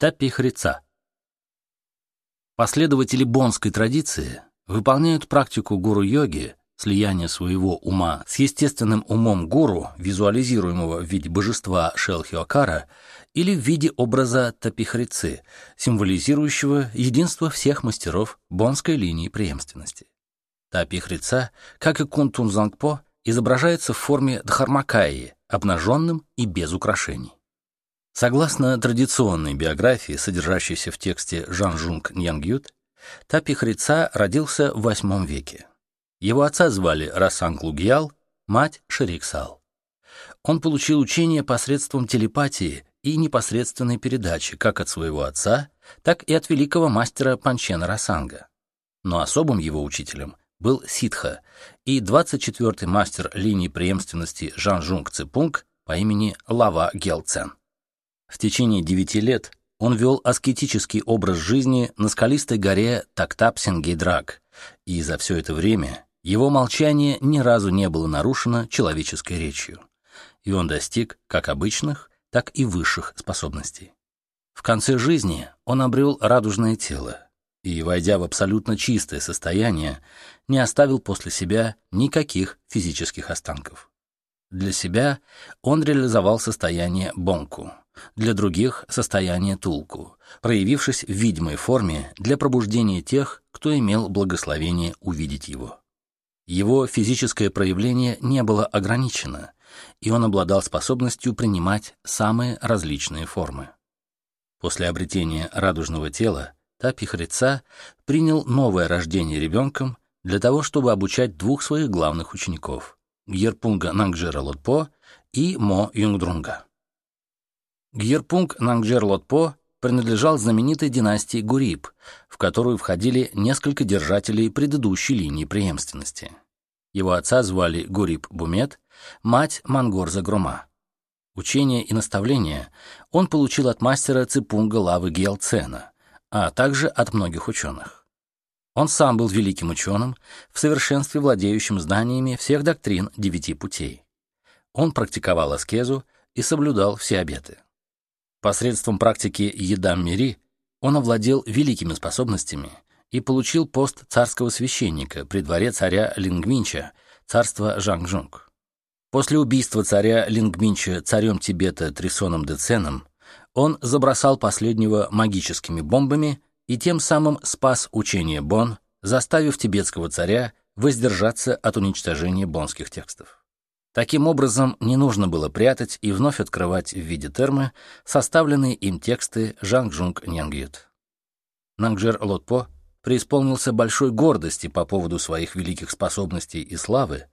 Тапи-хрица. Последователи бонской традиции выполняют практику гуру-йоги, слияния своего ума с естественным умом гуру, визуализируемого в виде божества Шелхиокара, или в виде образа тапихрицы, символизирующего единство всех мастеров бонской линии преемственности. Тапихрица, как и Кунтун Зангпо, изображается в форме дхармакаи, обнаженным и без украшений. Согласно традиционной биографии, содержащейся в тексте Жан-Жунг Ньянгют, Тапихрица родился в VIII веке. Его отца звали Расанг Лугьял, мать Шериксал. Он получил учение посредством телепатии и непосредственной передачи как от своего отца, так и от великого мастера Панчена Расанга. Но особым его учителем был Ситха и 24-й мастер линии преемственности Жан Жунг Цепунг по имени Лава Гелцен. В течение девяти лет он вел аскетический образ жизни на скалистой горе Тактап-Сенгейдрак, и за все это время его молчание ни разу не было нарушено человеческой речью, и он достиг как обычных, так и высших способностей. В конце жизни он обрел радужное тело и, войдя в абсолютно чистое состояние, не оставил после себя никаких физических останков. Для себя он реализовал состояние бонку, для других — состояние тулку, проявившись в видимой форме для пробуждения тех, кто имел благословение увидеть его. Его физическое проявление не было ограничено, и он обладал способностью принимать самые различные формы. После обретения радужного тела Тапи-хрица принял новое рождение ребенком для того, чтобы обучать двух своих главных учеников — Гьерпунга Нангджера Лотпо и Мо Юнгдрунга. Гьерпунг Нангджер Лотпо принадлежал знаменитой династии Гуриб, в которую входили несколько держателей предыдущей линии преемственности. Его отца звали Гуриб Бумет, мать Мангорза Грома. Учение и наставления он получил от мастера Ципунга Лавы Гелцена, а также от многих ученых. Он сам был великим ученым, в совершенстве владеющим знаниями всех доктрин девяти путей. Он практиковал аскезу и соблюдал все обеты. Посредством практики «Едам мири» он овладел великими способностями и получил пост царского священника при дворе царя Лингминча, царства Жангжунг. После убийства царя Лингминча царем Тибета Трисоном Деценом он забросал последнего магическими бомбами и тем самым спас учение Бон, заставив тибетского царя воздержаться от уничтожения бонских текстов. Таким образом, не нужно было прятать и вновь открывать в виде термы составленные им тексты Жанг-Жунг Нянгют. Нангджер Лотпо преисполнился большой гордости по поводу своих великих способностей и славы,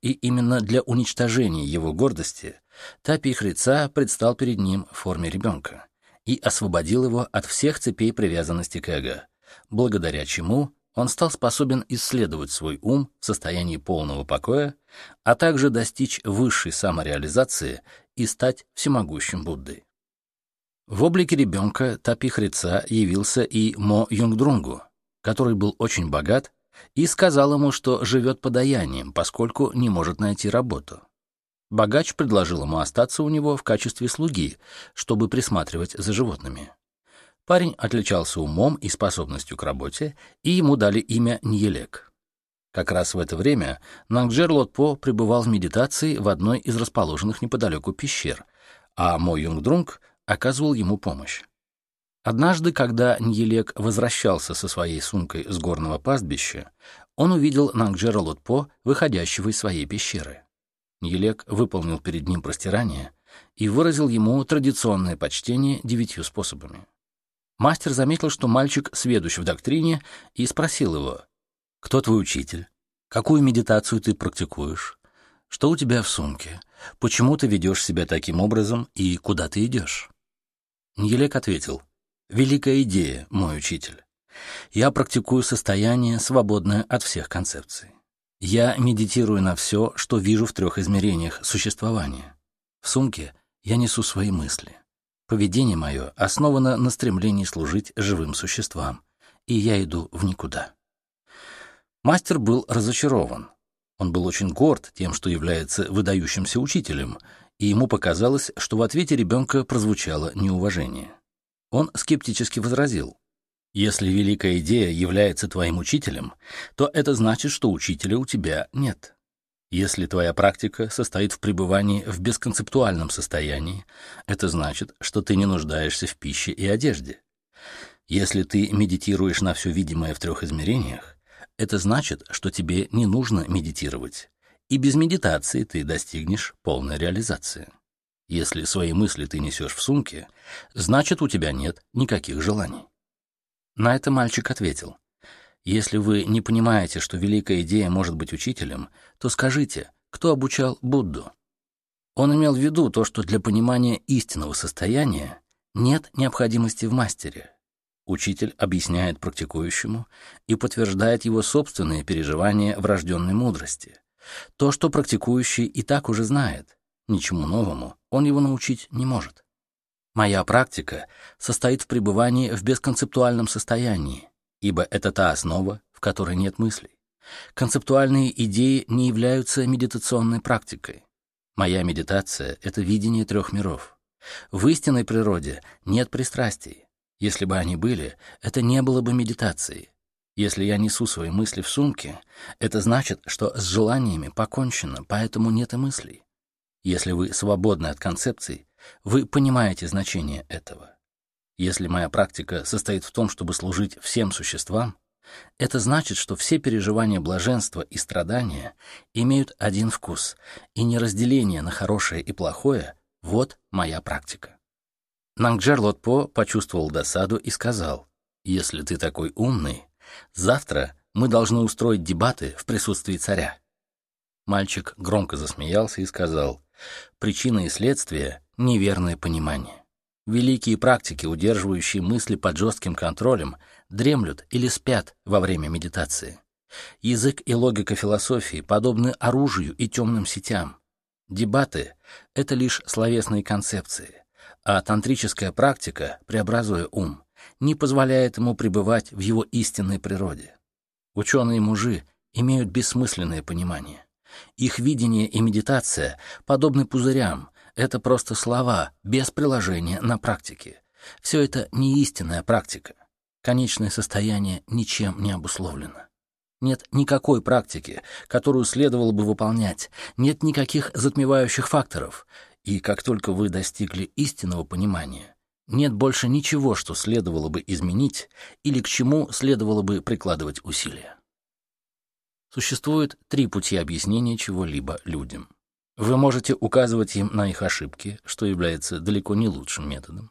и именно для уничтожения его гордости Тапи Хрица предстал перед ним в форме ребенка и освободил его от всех цепей привязанности к эго, благодаря чему он стал способен исследовать свой ум в состоянии полного покоя, а также достичь высшей самореализации и стать всемогущим Буддой. В облике ребенка Тапи-хрица явился и Мо Юнгдрунгу, который был очень богат и сказал ему, что живет подаянием, поскольку не может найти работу. Богач предложил ему остаться у него в качестве слуги, чтобы присматривать за животными. Парень отличался умом и способностью к работе, и ему дали имя Ньелек. Как раз в это время Нангджер Лотпо пребывал в медитации в одной из расположенных неподалеку пещер, а Мо Юнгдрунг оказывал ему помощь. Однажды, когда Ньелек возвращался со своей сумкой с горного пастбища, он увидел Нангджера Лотпо, выходящего из своей пещеры. Ньелек выполнил перед ним простирание и выразил ему традиционное почтение девятью способами. Мастер заметил, что мальчик сведущ в доктрине, и спросил его, «Кто твой учитель? Какую медитацию ты практикуешь? Что у тебя в сумке? Почему ты ведешь себя таким образом и куда ты идешь?» Ньелек ответил, «Великая идея, мой учитель. Я практикую состояние, свободное от всех концепций. Я медитирую на все, что вижу в трех измерениях существования. В сумке я несу свои мысли. Поведение мое основано на стремлении служить живым существам, и я иду в никуда. Мастер был разочарован. Он был очень горд тем, что является выдающимся учителем, и ему показалось, что в ответе ребенка прозвучало неуважение. Он скептически возразил. Если великая идея является твоим учителем, то это значит, что учителя у тебя нет. Если твоя практика состоит в пребывании в бесконцептуальном состоянии, это значит, что ты не нуждаешься в пище и одежде. Если ты медитируешь на все видимое в трех измерениях, это значит, что тебе не нужно медитировать, и без медитации ты достигнешь полной реализации. Если свои мысли ты несешь в сумке, значит, у тебя нет никаких желаний. На это мальчик ответил. Если вы не понимаете, что великая идея может быть учителем, то скажите, кто обучал Будду? Он имел в виду то, что для понимания истинного состояния нет необходимости в мастере. Учитель объясняет практикующему и подтверждает его собственные переживания врожденной мудрости. То, что практикующий и так уже знает, ничему новому он его научить не может. Моя практика состоит в пребывании в бесконцептуальном состоянии, ибо это та основа, в которой нет мыслей. Концептуальные идеи не являются медитационной практикой. Моя медитация — это видение трех миров. В истинной природе нет пристрастий. Если бы они были, это не было бы медитацией. Если я несу свои мысли в сумке, это значит, что с желаниями покончено, поэтому нет и мыслей. Если вы свободны от концепций, вы понимаете значение этого. Если моя практика состоит в том, чтобы служить всем существам, это значит, что все переживания блаженства и страдания имеют один вкус, и неразделение на хорошее и плохое — вот моя практика. Нангджер Лотпо почувствовал досаду и сказал, «Если ты такой умный, завтра мы должны устроить дебаты в присутствии царя». Мальчик громко засмеялся и сказал, «Причина и следствие — неверное понимание. Великие практики, удерживающие мысли под жестким контролем, дремлют или спят во время медитации. Язык и логика философии подобны оружию и темным сетям. Дебаты — это лишь словесные концепции, а тантрическая практика, преобразуя ум, не позволяет ему пребывать в его истинной природе. Ученые-мужи имеют бессмысленное понимание. Их видение и медитация подобны пузырям, это просто слова, без приложения на практике. Все это не истинная практика. Конечное состояние ничем не обусловлено. Нет никакой практики, которую следовало бы выполнять, нет никаких затмевающих факторов, и как только вы достигли истинного понимания, нет больше ничего, что следовало бы изменить или к чему следовало бы прикладывать усилия. Существует три пути объяснения чего-либо людям. Вы можете указывать им на их ошибки, что является далеко не лучшим методом.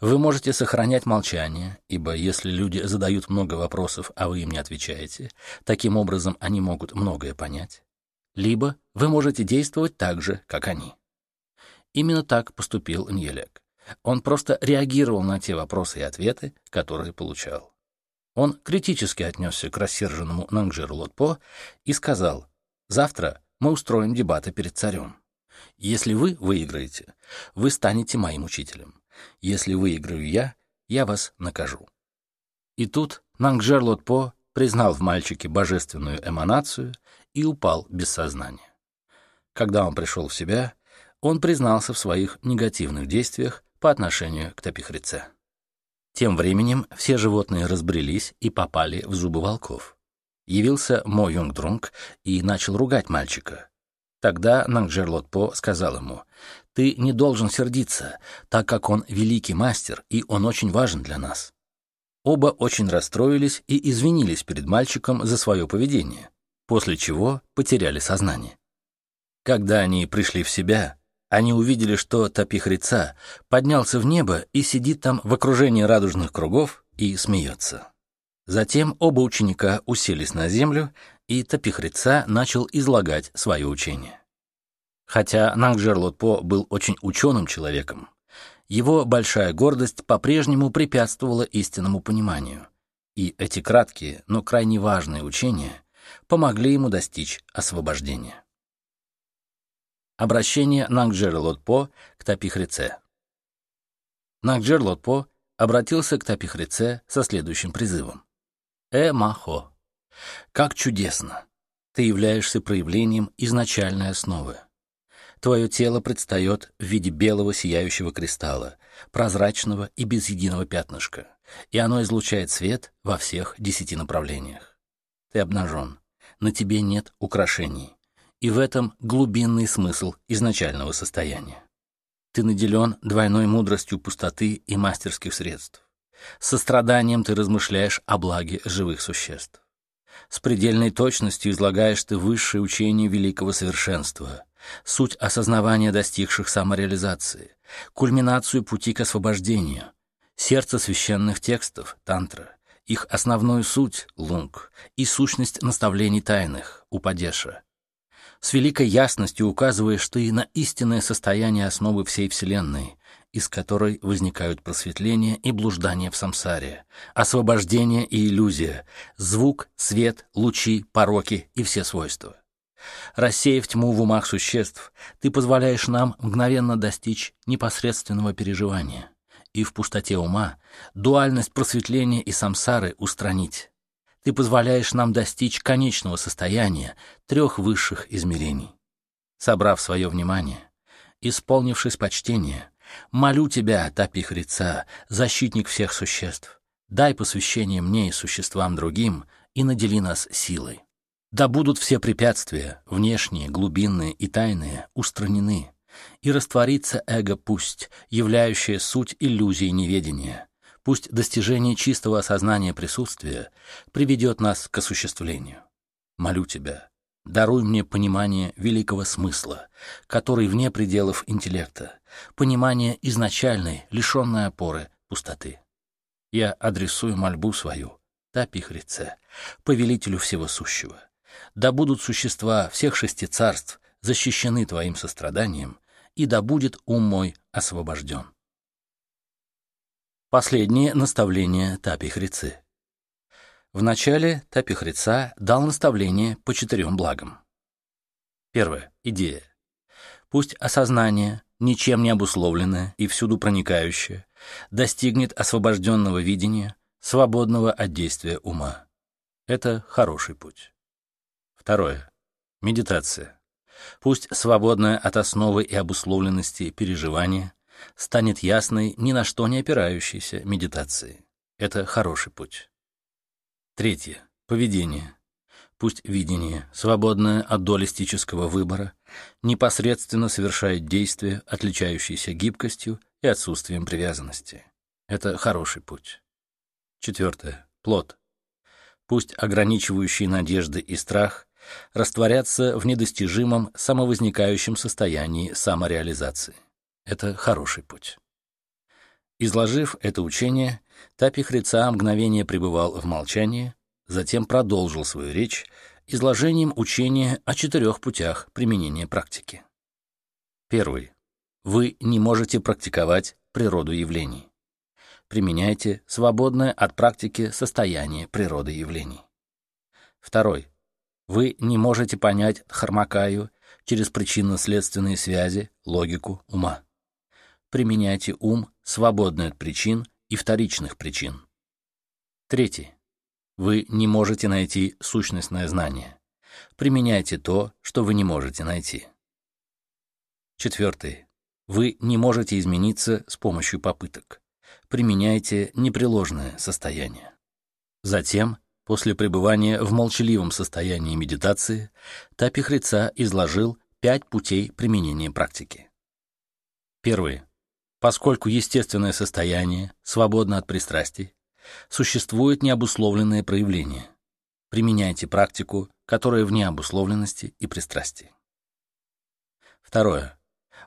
Вы можете сохранять молчание, ибо если люди задают много вопросов, а вы им не отвечаете, таким образом они могут многое понять. Либо вы можете действовать так же, как они. Именно так поступил Ньелек. Он просто реагировал на те вопросы и ответы, которые получал. Он критически отнесся к рассерженному Нангжиру Лотпо и сказал, «Завтра мы устроим дебаты перед царем. Если вы выиграете, вы станете моим учителем. Если выиграю я, я вас накажу. И тут Нангжер Лотпо признал в мальчике божественную эманацию и упал без сознания. Когда он пришел в себя, он признался в своих негативных действиях по отношению к Тапихрице. Тем временем все животные разбрелись и попали в зубы волков явился Мо Юнгдрунг и начал ругать мальчика. Тогда Нангджер Лотпо сказал ему, «Ты не должен сердиться, так как он великий мастер, и он очень важен для нас». Оба очень расстроились и извинились перед мальчиком за свое поведение, после чего потеряли сознание. Когда они пришли в себя, они увидели, что Тапихрица поднялся в небо и сидит там в окружении радужных кругов и смеется. Затем оба ученика уселись на землю, и Тапихрица начал излагать свое учение. Хотя Нангджер Лотпо был очень ученым человеком, его большая гордость по-прежнему препятствовала истинному пониманию, и эти краткие, но крайне важные учения помогли ему достичь освобождения. Обращение Нангджера Лотпо к Тапихрице. Нангджер Лотпо обратился к Тапихрице со следующим призывом. Э-Махо. Как чудесно! Ты являешься проявлением изначальной основы. Твое тело предстает в виде белого сияющего кристалла, прозрачного и без единого пятнышка, и оно излучает свет во всех десяти направлениях. Ты обнажен, на тебе нет украшений, и в этом глубинный смысл изначального состояния. Ты наделен двойной мудростью пустоты и мастерских средств. Состраданием ты размышляешь о благе живых существ. С предельной точностью излагаешь ты высшее учение великого совершенства, суть осознавания достигших самореализации, кульминацию пути к освобождению, сердце священных текстов, тантра, их основную суть, лунг, и сущность наставлений тайных, упадеша. С великой ясностью указываешь ты на истинное состояние основы всей Вселенной, из которой возникают просветление и блуждание в самсаре, освобождение и иллюзия, звук, свет, лучи, пороки и все свойства. Рассеяв тьму в умах существ, ты позволяешь нам мгновенно достичь непосредственного переживания и в пустоте ума дуальность просветления и самсары устранить. Ты позволяешь нам достичь конечного состояния трех высших измерений. Собрав свое внимание, исполнившись почтения, Молю тебя, Тапи Хрица, защитник всех существ, дай посвящение мне и существам другим и надели нас силой. Да будут все препятствия, внешние, глубинные и тайные, устранены, и растворится эго пусть, являющее суть иллюзии неведения, пусть достижение чистого осознания присутствия приведет нас к осуществлению. Молю тебя, Даруй мне понимание великого смысла, который вне пределов интеллекта, понимание изначальной, лишенной опоры, пустоты. Я адресую мольбу свою, Тапихрице, повелителю всего сущего. Да будут существа всех шести царств защищены твоим состраданием, и да будет ум мой освобожден. Последнее наставление Тапихрицы. Вначале Тапихрица дал наставление по четырем благам. Первое. Идея. Пусть осознание, ничем не обусловленное и всюду проникающее, достигнет освобожденного видения, свободного от действия ума. Это хороший путь. Второе. Медитация. Пусть свободная от основы и обусловленности переживания станет ясной, ни на что не опирающейся медитацией. Это хороший путь. Третье. Поведение. Пусть видение, свободное от дуалистического выбора, непосредственно совершает действия, отличающиеся гибкостью и отсутствием привязанности. Это хороший путь. Четвертое. Плод. Пусть ограничивающие надежды и страх растворятся в недостижимом самовозникающем состоянии самореализации. Это хороший путь. Изложив это учение, Тапи Хрица мгновение пребывал в молчании, затем продолжил свою речь изложением учения о четырех путях применения практики. Первый. Вы не можете практиковать природу явлений. Применяйте свободное от практики состояние природы явлений. Второй. Вы не можете понять Дхармакаю через причинно-следственные связи, логику ума. Применяйте ум, свободный от причин и вторичных причин. Третий. Вы не можете найти сущностное знание. Применяйте то, что вы не можете найти. Четвертый. Вы не можете измениться с помощью попыток. Применяйте непреложное состояние. Затем, после пребывания в молчаливом состоянии медитации, Тапихрица изложил пять путей применения практики. Первый. Поскольку естественное состояние свободно от пристрастий, существует необусловленное проявление. Применяйте практику, которая вне обусловленности и пристрастий. Второе.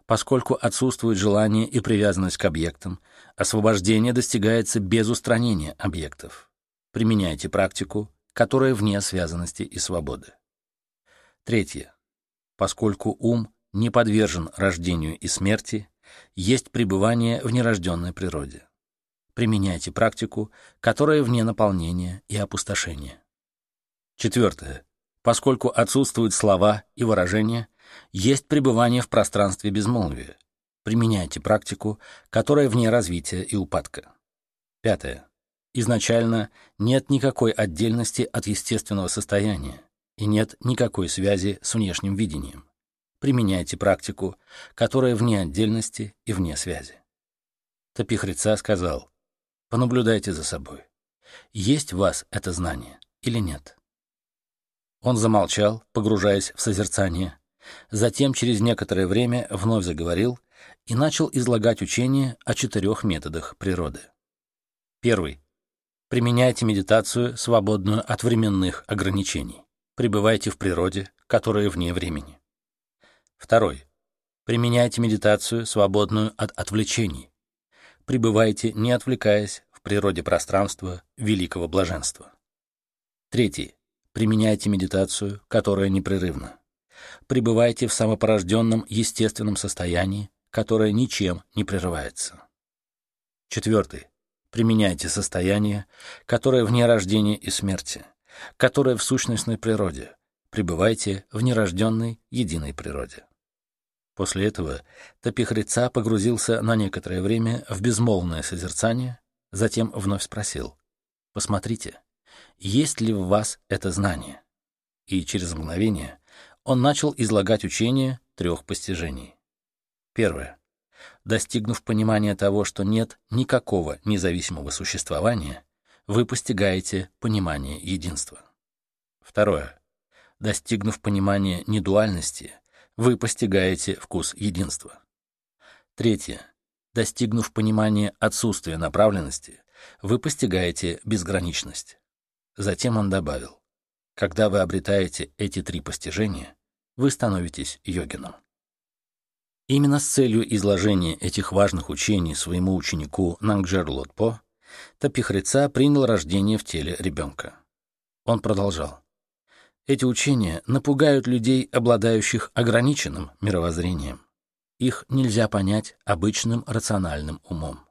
Поскольку отсутствует желание и привязанность к объектам, освобождение достигается без устранения объектов. Применяйте практику, которая вне связанности и свободы. Третье. Поскольку ум не подвержен рождению и смерти, есть пребывание в нерожденной природе. Применяйте практику, которая вне наполнения и опустошения. Четвертое. Поскольку отсутствуют слова и выражения, есть пребывание в пространстве безмолвия. Применяйте практику, которая вне развития и упадка. Пятое. Изначально нет никакой отдельности от естественного состояния и нет никакой связи с внешним видением. Применяйте практику, которая вне отдельности и вне связи. Тапихрица сказал, понаблюдайте за собой. Есть в вас это знание или нет? Он замолчал, погружаясь в созерцание, затем через некоторое время вновь заговорил и начал излагать учение о четырех методах природы. Первый. Применяйте медитацию, свободную от временных ограничений. Пребывайте в природе, которая вне времени. Второй. Применяйте медитацию, свободную от отвлечений. Пребывайте, не отвлекаясь, в природе пространства великого блаженства. Третий. Применяйте медитацию, которая непрерывна. Пребывайте в самопорожденном естественном состоянии, которое ничем не прерывается. Четвертый. Применяйте состояние, которое вне рождения и смерти, которое в сущностной природе. Пребывайте в нерожденной единой природе. После этого Топихрица погрузился на некоторое время в безмолвное созерцание, затем вновь спросил, «Посмотрите, есть ли в вас это знание?» И через мгновение он начал излагать учение трех постижений. Первое. Достигнув понимания того, что нет никакого независимого существования, вы постигаете понимание единства. Второе. Достигнув понимания недуальности, вы постигаете вкус единства. Третье. Достигнув понимания отсутствия направленности, вы постигаете безграничность. Затем он добавил, когда вы обретаете эти три постижения, вы становитесь йогином. Именно с целью изложения этих важных учений своему ученику Нангджер Лотпо Тапихрица принял рождение в теле ребенка. Он продолжал. Эти учения напугают людей, обладающих ограниченным мировоззрением. Их нельзя понять обычным рациональным умом.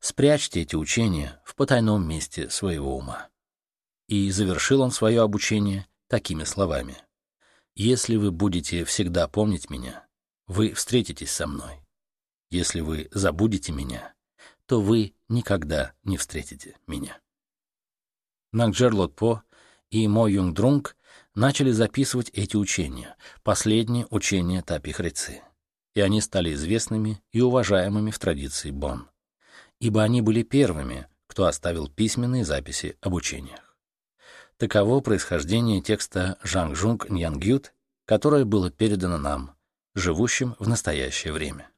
Спрячьте эти учения в потайном месте своего ума. И завершил он свое обучение такими словами. «Если вы будете всегда помнить меня, вы встретитесь со мной. Если вы забудете меня, то вы никогда не встретите меня». Нагджер Лотпо и Мо Юнг Друнг начали записывать эти учения, последние учения Тапи Хрицы, и они стали известными и уважаемыми в традиции Бон, ибо они были первыми, кто оставил письменные записи об учениях. Таково происхождение текста Жанг Жунг Ньянгют, которое было передано нам, живущим в настоящее время.